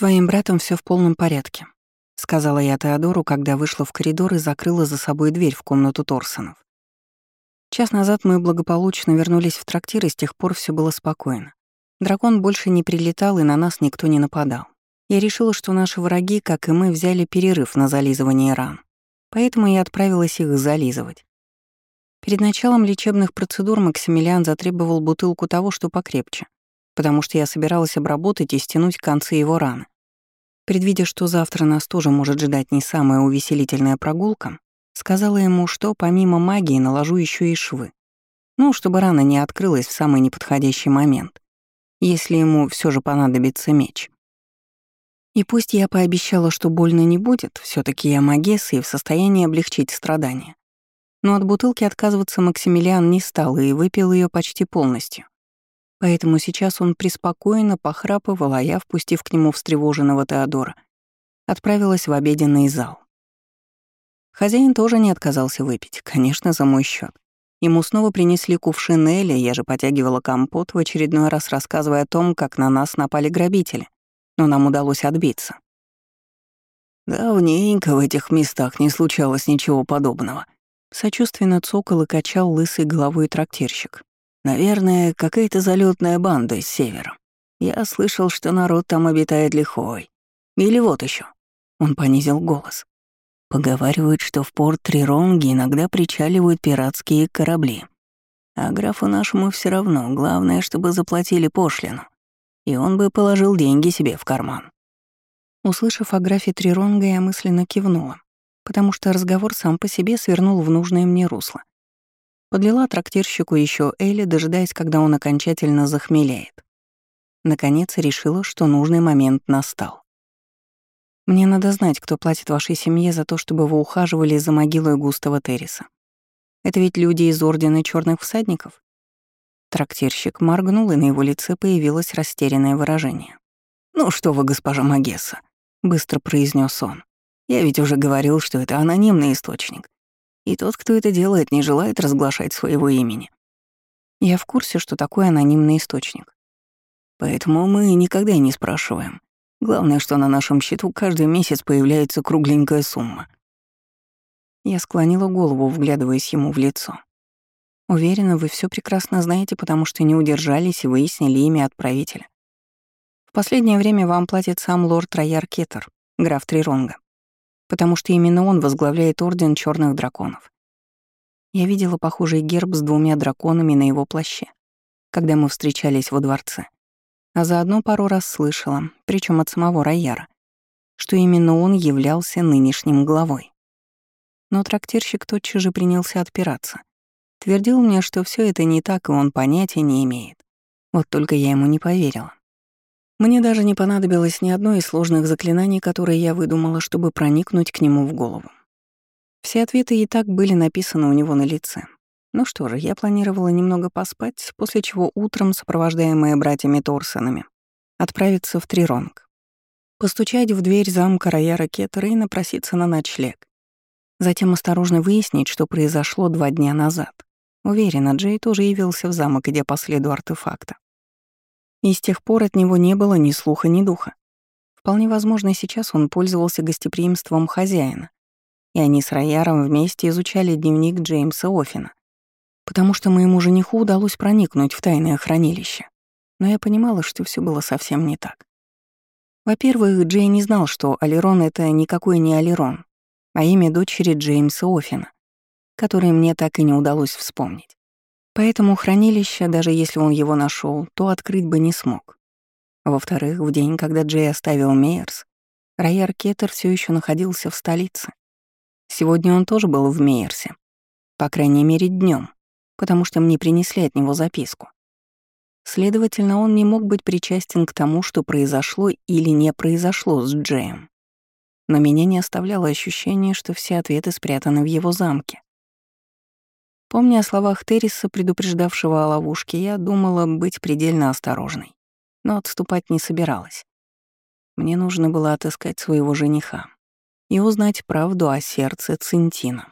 твоим братом все в полном порядке», — сказала я Теодору, когда вышла в коридор и закрыла за собой дверь в комнату Торсонов. Час назад мы благополучно вернулись в трактир, и с тех пор все было спокойно. Дракон больше не прилетал, и на нас никто не нападал. Я решила, что наши враги, как и мы, взяли перерыв на зализывание ран. Поэтому я отправилась их зализывать. Перед началом лечебных процедур Максимилиан затребовал бутылку того, что покрепче, потому что я собиралась обработать и стянуть концы его раны. Предвидя, что завтра нас тоже может ждать не самая увеселительная прогулка, сказала ему, что помимо магии наложу еще и швы. Ну, чтобы рана не открылась в самый неподходящий момент, если ему все же понадобится меч. И пусть я пообещала, что больно не будет, все таки я магесса и в состоянии облегчить страдания. Но от бутылки отказываться Максимилиан не стал и выпил ее почти полностью. Поэтому сейчас он преспокойно похрапывал, а я, впустив к нему встревоженного Теодора, отправилась в обеденный зал. Хозяин тоже не отказался выпить, конечно, за мой счет. Ему снова принесли кувшин Эля, я же потягивала компот, в очередной раз рассказывая о том, как на нас напали грабители, но нам удалось отбиться. «Давненько в этих местах не случалось ничего подобного», Сочувственно цокол и качал лысой головой трактирщик. Наверное, какая-то залетная банда с севера. Я слышал, что народ там обитает лихой. Или вот еще. Он понизил голос. Поговаривают, что в порт Триронги иногда причаливают пиратские корабли. А графу нашему все равно, главное, чтобы заплатили пошлину. И он бы положил деньги себе в карман. Услышав о графе Триронга, я мысленно кивнула потому что разговор сам по себе свернул в нужное мне русло. Подлила трактирщику еще Элли, дожидаясь, когда он окончательно захмелеет. Наконец решила, что нужный момент настал. «Мне надо знать, кто платит вашей семье за то, чтобы вы ухаживали за могилой Густава Терриса. Это ведь люди из Ордена Черных Всадников?» Трактирщик моргнул, и на его лице появилось растерянное выражение. «Ну что вы, госпожа Магесса», — быстро произнес он. Я ведь уже говорил, что это анонимный источник. И тот, кто это делает, не желает разглашать своего имени. Я в курсе, что такое анонимный источник. Поэтому мы никогда не спрашиваем. Главное, что на нашем счету каждый месяц появляется кругленькая сумма. Я склонила голову, вглядываясь ему в лицо. Уверена, вы все прекрасно знаете, потому что не удержались и выяснили имя отправителя. В последнее время вам платит сам лорд Рояр Кеттер, граф Триронга потому что именно он возглавляет Орден Черных Драконов. Я видела похожий герб с двумя драконами на его плаще, когда мы встречались во дворце. А заодно пару раз слышала, причем от самого Райяра, что именно он являлся нынешним главой. Но трактирщик тотчас же принялся отпираться. Твердил мне, что все это не так, и он понятия не имеет. Вот только я ему не поверила. Мне даже не понадобилось ни одной из сложных заклинаний, которые я выдумала, чтобы проникнуть к нему в голову. Все ответы и так были написаны у него на лице. Ну что же, я планировала немного поспать, после чего утром, сопровождаемая братьями Торсонами, отправиться в Триронг. Постучать в дверь замка Рояра Кеттера и напроситься на ночлег. Затем осторожно выяснить, что произошло два дня назад. Уверена, Джей тоже явился в замок, идя по следу артефакта. И с тех пор от него не было ни слуха, ни духа. Вполне возможно, сейчас он пользовался гостеприимством хозяина, и они с Рояром вместе изучали дневник Джеймса Оффина, потому что моему жениху удалось проникнуть в тайное хранилище. Но я понимала, что все было совсем не так. Во-первых, Джей не знал, что Алерон — это никакой не Алерон, а имя дочери Джеймса Оффина, которое мне так и не удалось вспомнить. Поэтому хранилище, даже если он его нашел, то открыть бы не смог. Во-вторых, в день, когда Джей оставил Мейерс, Рояр Кеттер все еще находился в столице. Сегодня он тоже был в Мейерсе. По крайней мере, днем, потому что мне принесли от него записку. Следовательно, он не мог быть причастен к тому, что произошло или не произошло с Джеем. Но меня не оставляло ощущение, что все ответы спрятаны в его замке. Помня о словах Терриса, предупреждавшего о ловушке, я думала быть предельно осторожной, но отступать не собиралась. Мне нужно было отыскать своего жениха и узнать правду о сердце Цинтина.